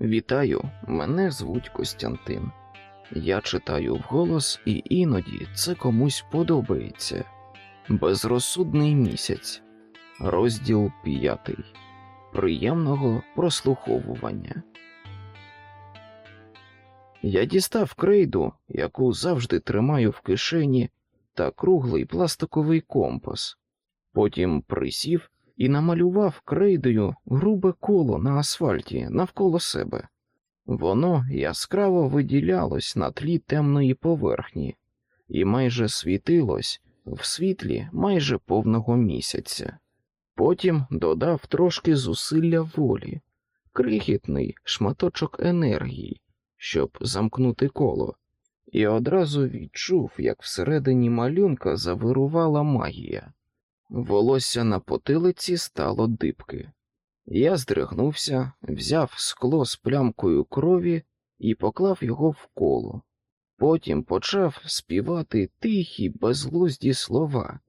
Вітаю, мене звуть Костянтин. Я читаю вголос, і іноді це комусь подобається. Безрозсудний місяць, розділ п'ятий. Приємного прослуховування. Я дістав крейду, яку завжди тримаю в кишені, та круглий пластиковий компас. Потім присів і намалював крейдою грубе коло на асфальті навколо себе. Воно яскраво виділялось на тлі темної поверхні і майже світилось в світлі майже повного місяця. Потім додав трошки зусилля волі, крихітний шматочок енергії, щоб замкнути коло, і одразу відчув, як всередині малюнка завирувала магія. Волосся на потилиці стало дибки. Я здригнувся, взяв скло з плямкою крові і поклав його в коло. Потім почав співати тихі, безглузді слова,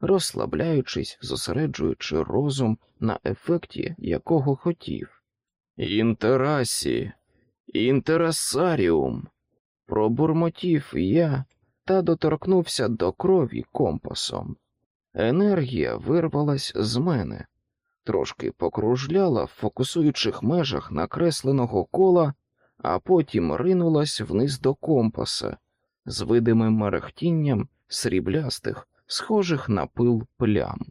розслабляючись, зосереджуючи розум на ефекті, якого хотів. Інтерасі, інтерасаріум. Пробурмотів я та доторкнувся до крові компасом. Енергія вирвалась з мене, трошки покружляла в фокусуючих межах накресленого кола, а потім ринулась вниз до компаса з видимим мерехтінням сріблястих, схожих на пил плям.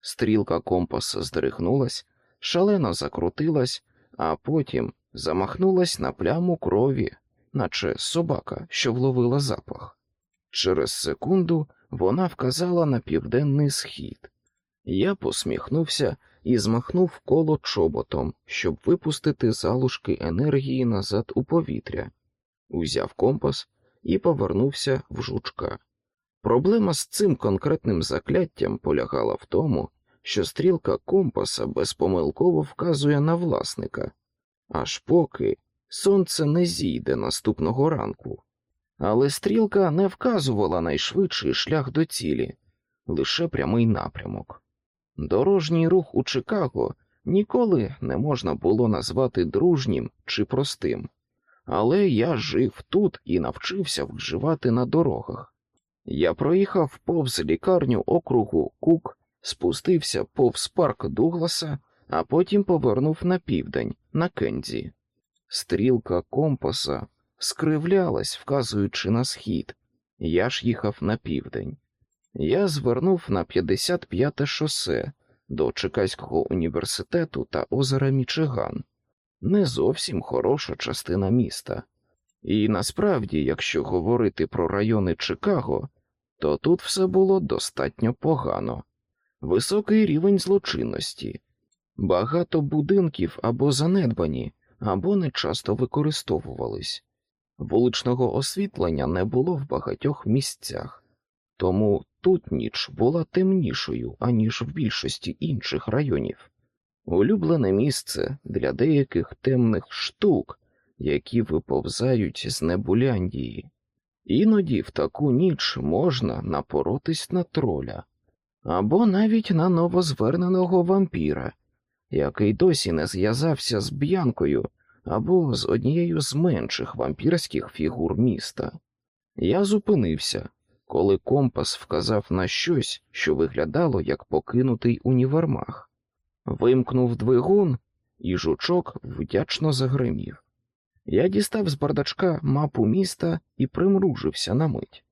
Стрілка компаса здригнулась, шалено закрутилась, а потім замахнулась на пляму крові, наче собака, що вловила запах. Через секунду вона вказала на південний схід. Я посміхнувся і змахнув коло чоботом, щоб випустити залишки енергії назад у повітря, узяв компас і повернувся в жучка. Проблема з цим конкретним закляттям полягала в тому, що стрілка компаса безпомилково вказує на власника, аж поки сонце не зійде наступного ранку. Але стрілка не вказувала найшвидший шлях до цілі, лише прямий напрямок. Дорожній рух у Чикаго ніколи не можна було назвати дружнім чи простим, але я жив тут і навчився вживати на дорогах. Я проїхав повз лікарню округу Кук, спустився повз парк Дугласа, а потім повернув на південь, на Кензі. Стрілка компаса скривлялась, вказуючи на схід, я ж їхав на південь. Я звернув на 55-те шосе до Чикаського університету та озера Мічиган, не зовсім хороша частина міста. І насправді, якщо говорити про райони Чикаго, то тут все було достатньо погано, високий рівень злочинності, багато будинків або занедбані, або не часто використовувались. Вуличного освітлення не було в багатьох місцях, тому тут ніч була темнішою, аніж в більшості інших районів. Улюблене місце для деяких темних штук, які виповзають з небуляндії. Іноді в таку ніч можна напоротись на троля або навіть на новозверненого вампіра, який досі не зв'язався з б'янкою або з однією з менших вампірських фігур міста. Я зупинився, коли компас вказав на щось, що виглядало як покинутий універмаг, вимкнув двигун, і жучок вдячно загримів. Я дістав з бардачка мапу міста і примружився на мить.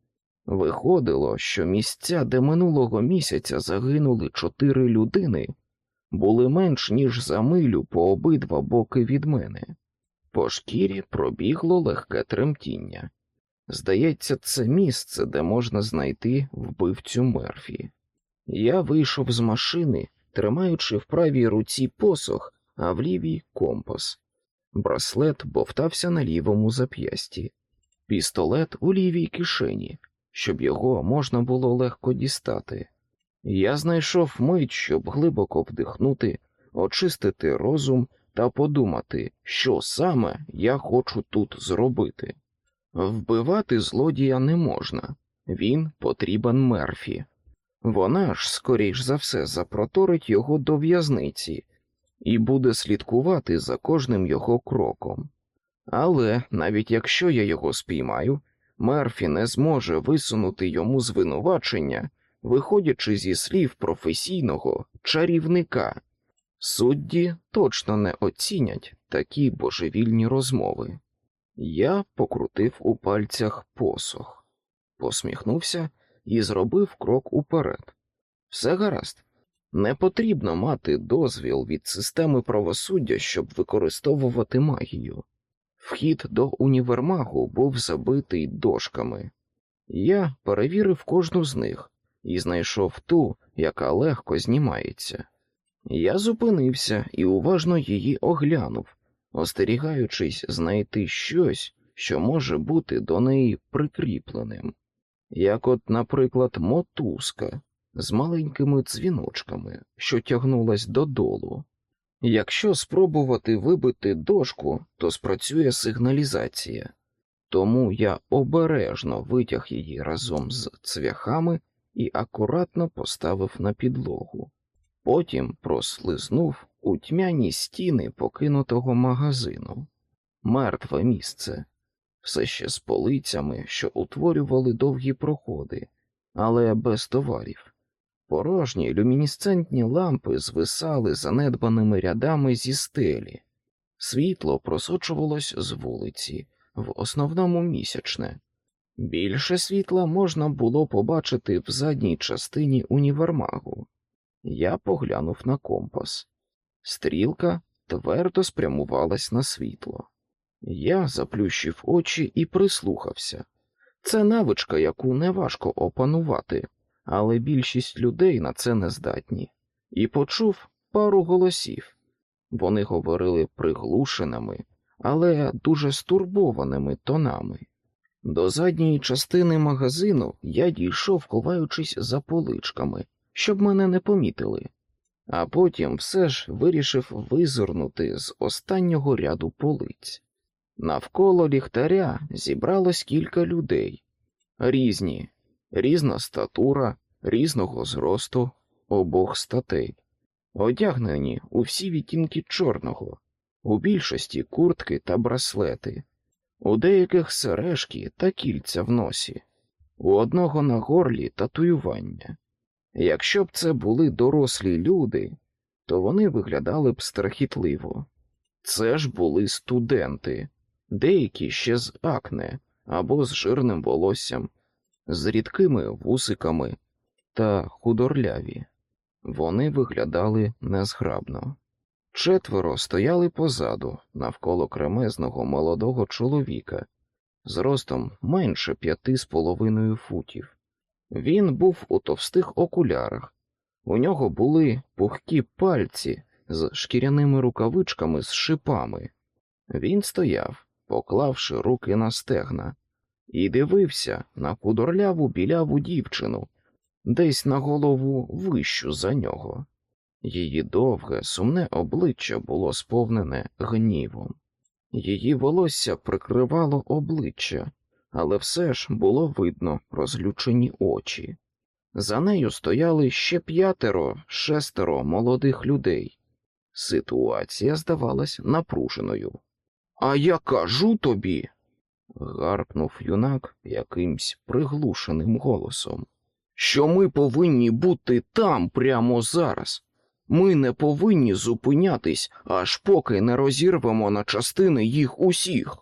Виходило, що місця, де минулого місяця загинули чотири людини, були менш ніж за милю по обидва боки від мене. По шкірі пробігло легке тремтіння. Здається, це місце, де можна знайти вбивцю мерфі. Я вийшов з машини, тримаючи в правій руці посох, а в лівій компас. Браслет бовтався на лівому зап'ясті, пістолет у лівій кишені, щоб його можна було легко дістати. Я знайшов мить, щоб глибоко вдихнути, очистити розум та подумати, що саме я хочу тут зробити. Вбивати злодія не можна, він потрібен мерфі. Вона ж, скоріш за все, запроторить його до в'язниці, і буде слідкувати за кожним його кроком. Але навіть якщо я його спіймаю, Мерфі не зможе висунути йому звинувачення, виходячи зі слів професійного чарівника. Судді точно не оцінять такі божевільні розмови. Я покрутив у пальцях посох, посміхнувся і зробив крок уперед. Все гаразд, не потрібно мати дозвіл від системи правосуддя, щоб використовувати магію. Вхід до універмагу був забитий дошками. Я перевірив кожну з них і знайшов ту, яка легко знімається. Я зупинився і уважно її оглянув, остерігаючись знайти щось, що може бути до неї прикріпленим, як, от, наприклад, мотузка з маленькими дзвіночками, що тягнулась додолу. Якщо спробувати вибити дошку, то спрацює сигналізація, тому я обережно витяг її разом з цвяхами і акуратно поставив на підлогу. Потім прослизнув у тьмяні стіни покинутого магазину. Мертве місце, все ще з полицями, що утворювали довгі проходи, але без товарів. Порожні люмінесцентні лампи звисали занедбаними рядами зі стелі, світло просочувалось з вулиці, в основному місячне. Більше світла можна було побачити в задній частині універмагу. Я поглянув на компас. Стрілка твердо спрямувалась на світло. Я заплющив очі і прислухався. Це навичка, яку неважко опанувати але більшість людей на це не здатні, і почув пару голосів. Вони говорили приглушеними, але дуже стурбованими тонами. До задньої частини магазину я дійшов, ховаючись за поличками, щоб мене не помітили, а потім все ж вирішив визирнути з останнього ряду полиць. Навколо ліхтаря зібралось кілька людей, різні, різна статура, різного зросту, обох статей, одягнені у всі відтінки чорного, у більшості куртки та браслети, у деяких сережки та кільця в носі, у одного на горлі татуювання. Якщо б це були дорослі люди, то вони виглядали б страхітливо. Це ж були студенти, деякі ще з акне або з жирним волоссям, з рідкими вусиками та худорляві. Вони виглядали незграбно. Четверо стояли позаду, навколо кремезного молодого чоловіка, з ростом менше п'яти з половиною футів. Він був у товстих окулярах, у нього були пухкі пальці з шкіряними рукавичками з шипами. Він стояв, поклавши руки на стегна, і дивився на худорляву біляву дівчину, десь на голову вищу за нього. Її довге, сумне обличчя було сповнене гнівом. Її волосся прикривало обличчя, але все ж було видно розлючені очі. За нею стояли ще п'ятеро, шестеро молодих людей. Ситуація здавалась напруженою. А я кажу тобі, гаркнув юнак якимсь приглушеним голосом, що ми повинні бути там прямо зараз. Ми не повинні зупинятись, аж поки не розірвемо на частини їх усіх.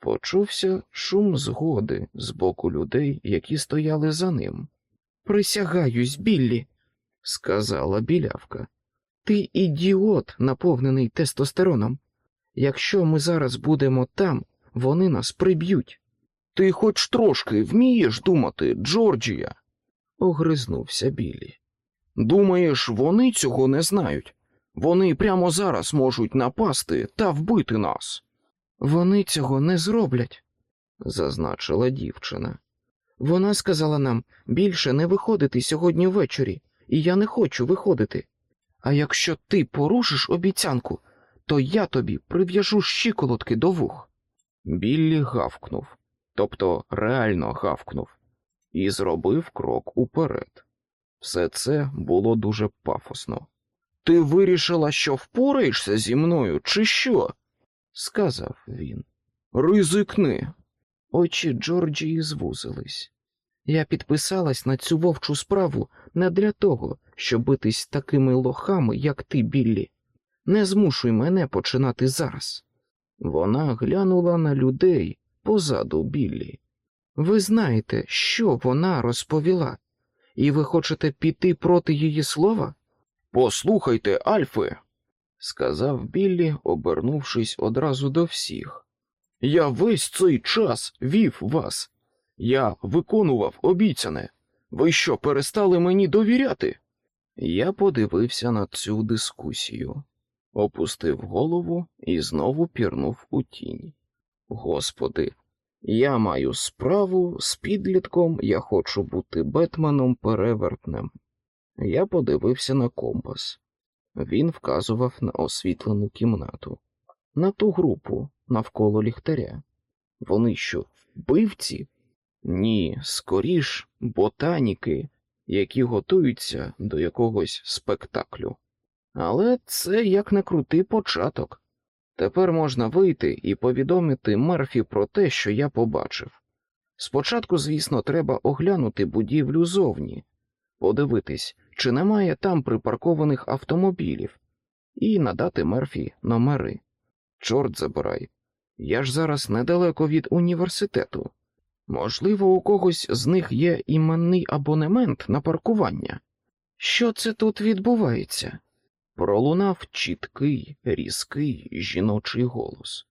Почувся шум згоди з боку людей, які стояли за ним. Присягаюсь, Біллі, сказала білявка. Ти ідіот, наповнений тестостероном. Якщо ми зараз будемо там, вони нас приб'ють. Ти хоч трошки вмієш думати, Джорджія? огризнувся Біллі. Думаєш, вони цього не знають? Вони прямо зараз можуть напасти та вбити нас. Вони цього не зроблять, зазначила дівчина. Вона сказала нам більше не виходити сьогодні ввечері, і я не хочу виходити. А якщо ти порушиш обіцянку, то я тобі прив'яжу щиколотки до вух. Біллі гавкнув, тобто реально гавкнув, і зробив крок уперед. Все це було дуже пафосно. Ти вирішила, що впораєшся зі мною, чи що? сказав він. Ризикни. Очі Джорджії звузились. Я підписалась на цю вовчу справу не для того, щоб битись такими лохами, як ти, Біллі. Не змушуй мене починати зараз. Вона глянула на людей позаду Біллі. Ви знаєте, що вона розповіла, і ви хочете піти проти її слова? Послухайте, Альфе, сказав Біллі, обернувшись одразу до всіх. Я весь цей час вів вас. Я виконував обіцяне. Ви що, перестали мені довіряти? Я подивився на цю дискусію, опустив голову і знову пірнув у тінь. Господи, я маю справу з підлітком, я хочу бути Бетменом перевертнем. Я подивився на компас. Він вказував на освітлену кімнату, на ту групу навколо ліхтаря. Вони що, вбивці? Ні, скоріш ботаніки, які готуються до якогось спектаклю. Але це як не крутий початок. Тепер можна вийти і повідомити Мерфі про те, що я побачив. Спочатку, звісно, треба оглянути будівлю зовні, подивитись, чи немає там припаркованих автомобілів, і надати Мерфі номери. Чорт забирай. Я ж зараз недалеко від університету. Можливо, у когось з них є іменний абонемент на паркування. Що це тут відбувається? Пролунав чіткий, різкий жіночий голос.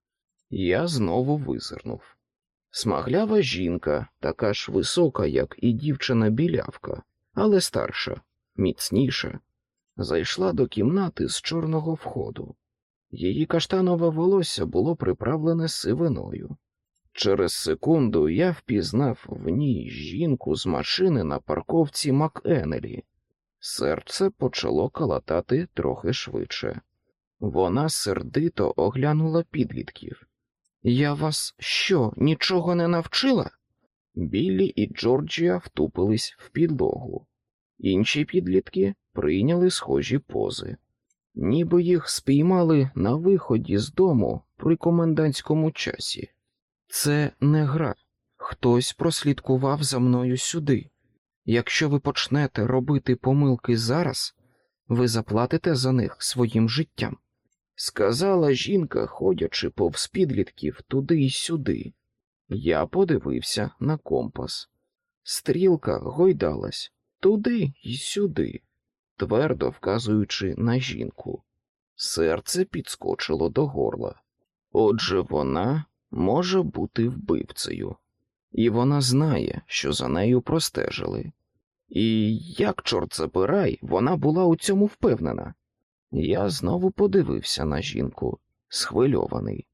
Я знову визирнув. Смаглява жінка, така ж висока, як і дівчина білявка, але старша, міцніша, зайшла до кімнати з чорного входу. Її каштанове волосся було приправлене сивиною. Через секунду я впізнав в ній жінку з машини на парковці Макенелі. Серце почало калатати трохи швидше. Вона сердито оглянула підлітків. Я вас що, нічого не навчила? Біллі і Джорджія втупились в підлогу. Інші підлітки прийняли схожі пози, ніби їх спіймали на виході з дому при комендантському часі. Це не гра. Хтось прослідкував за мною сюди. Якщо ви почнете робити помилки зараз, ви заплатите за них своїм життям, сказала жінка, ходячи повз підлітків туди й сюди. Я подивився на компас. Стрілка гойдалась туди й сюди, твердо вказуючи на жінку. Серце підскочило до горла. Отже, вона може бути вбивцею, і вона знає, що за нею простежили. І як, чорт забирай, вона була у цьому впевнена. Я знову подивився на жінку, схвильований,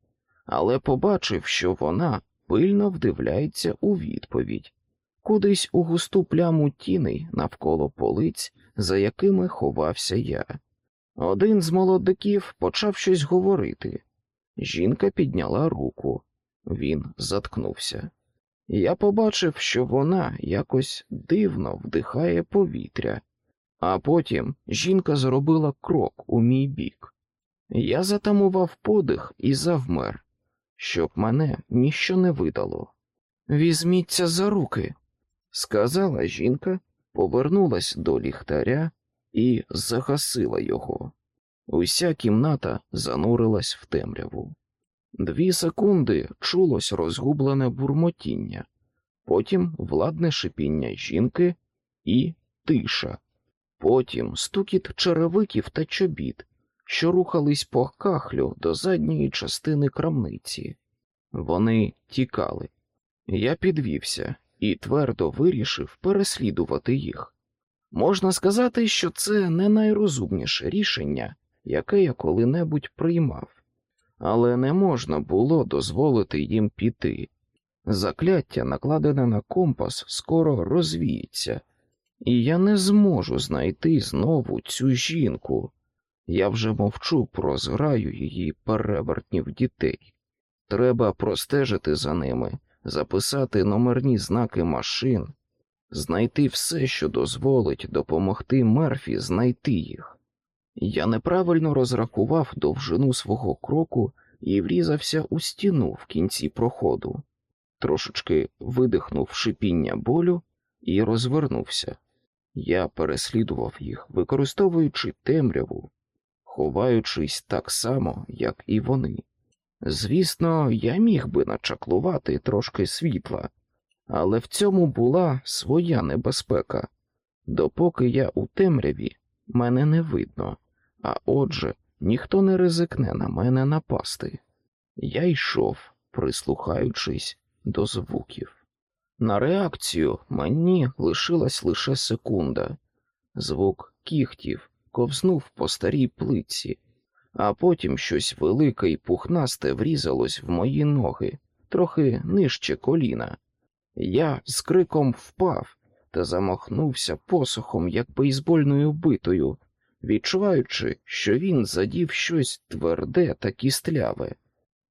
але побачив, що вона пильно вдивляється у відповідь, кудись у густу пляму тіней навколо полиць, за якими ховався я. Один з молодиків почав щось говорити. Жінка підняла руку, він заткнувся. Я побачив, що вона якось дивно вдихає повітря, а потім жінка зробила крок у мій бік. Я затамував подих і завмер, щоб мене ніщо не видало. Візьміться за руки, сказала жінка, повернулась до ліхтаря і загасила його. Уся кімната занурилась в темряву. Дві секунди чулось розгублене бурмотіння, потім владне шипіння жінки і тиша, потім стукіт черевиків та чобіт, що рухались по кахлю до задньої частини крамниці. Вони тікали. Я підвівся і твердо вирішив переслідувати їх. Можна сказати, що це не найрозумніше рішення, яке я коли-небудь приймав але не можна було дозволити їм піти. Закляття, накладене на компас, скоро розвіється, і я не зможу знайти знову цю жінку. Я вже мовчу про зграю її перевертнів дітей. Треба простежити за ними, записати номерні знаки машин, знайти все, що дозволить допомогти Мерфі знайти їх. Я неправильно розрахував довжину свого кроку і врізався у стіну в кінці проходу, трошечки видихнув шипіння болю і розвернувся. Я переслідував їх, використовуючи темряву, ховаючись так само, як і вони. Звісно, я міг би начаклувати трошки світла, але в цьому була своя небезпека. Допоки я у темряві, мене не видно, а отже, ніхто не ризикне на мене напасти. Я йшов, прислухаючись до звуків. На реакцію мені лишилась лише секунда. Звук кіхтів ковзнув по старій плитці, а потім щось велике і пухнасте врізалось в мої ноги, трохи нижче коліна. Я з криком впав та замахнувся посохом, як бейсбольною битою, відчуваючи, що він задів щось тверде та кістляве.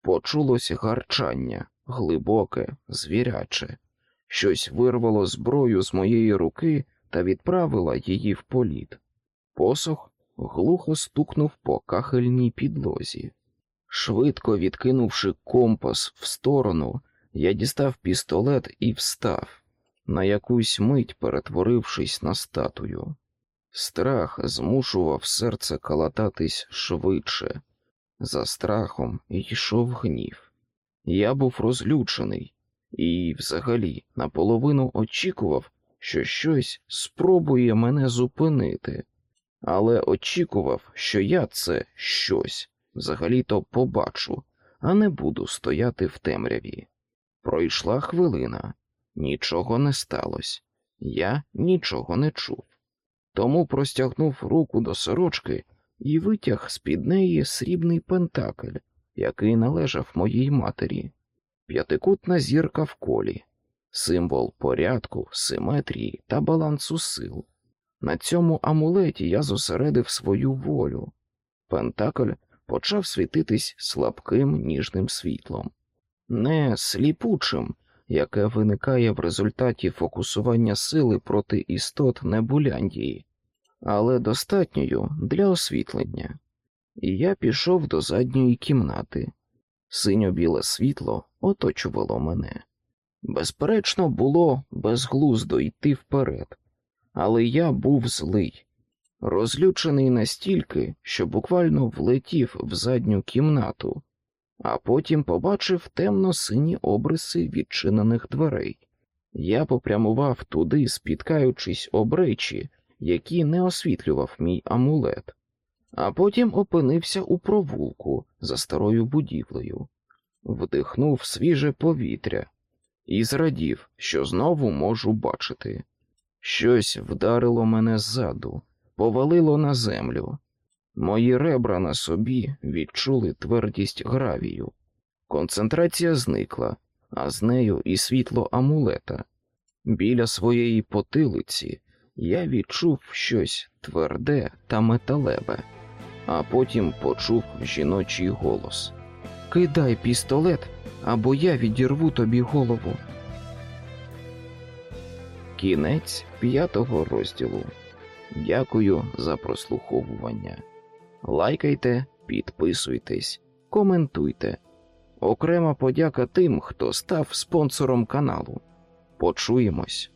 Почулось гарчання, глибоке, звіряче. Щось вирвало зброю з моєї руки та відправило її в політ. Посох глухо стукнув по кахельній підлозі. Швидко відкинувши компас в сторону, я дістав пістолет і встав, на якусь мить перетворившись на статую. Страх змушував серце калататись швидше. За страхом йшов гнів. Я був розлючений і, взагалі, наполовину очікував, що щось спробує мене зупинити, але очікував, що я це щось взагалі-то побачу, а не буду стояти в темряві. Пройшла хвилина, нічого не сталося, я нічого не чув. Тому простягнув руку до сорочки і витяг з під неї срібний пентакль, який належав моїй матері, п'ятикутна зірка в колі, символ порядку, симетрії та балансу сил. На цьому амулеті я зосередив свою волю. Пентакль почав світитись слабким ніжним світлом, не сліпучим, яке виникає в результаті фокусування сили проти істот Небуляндії, але достатньою для освітлення. І я пішов до задньої кімнати. Синьо-біле світло оточувало мене. Безперечно, було безглуздо йти вперед, але я був злий, розлючений настільки, що буквально влетів в задню кімнату, а потім побачив темно-сині обриси відчинених дверей. Я попрямував туди, спіткаючись об речі, які не освітлював мій амулет, а потім опинився у провулку за старою будівлею, вдихнув свіже повітря і зрадів, що знову можу бачити. Щось вдарило мене ззаду, повалило на землю. Мої ребра на собі відчули твердість гравію. Концентрація зникла, а з нею і світло амулета. Біля своєї потилиці я відчув щось тверде та металеве, а потім почув жіночий голос: Кидай пістолет, або я відірву тобі голову. Кінець п'ятого розділу. Дякую за прослуховування. Лайкайте, підписуйтесь, коментуйте. Окрема подяка тим, хто став спонсором каналу. Почуємось.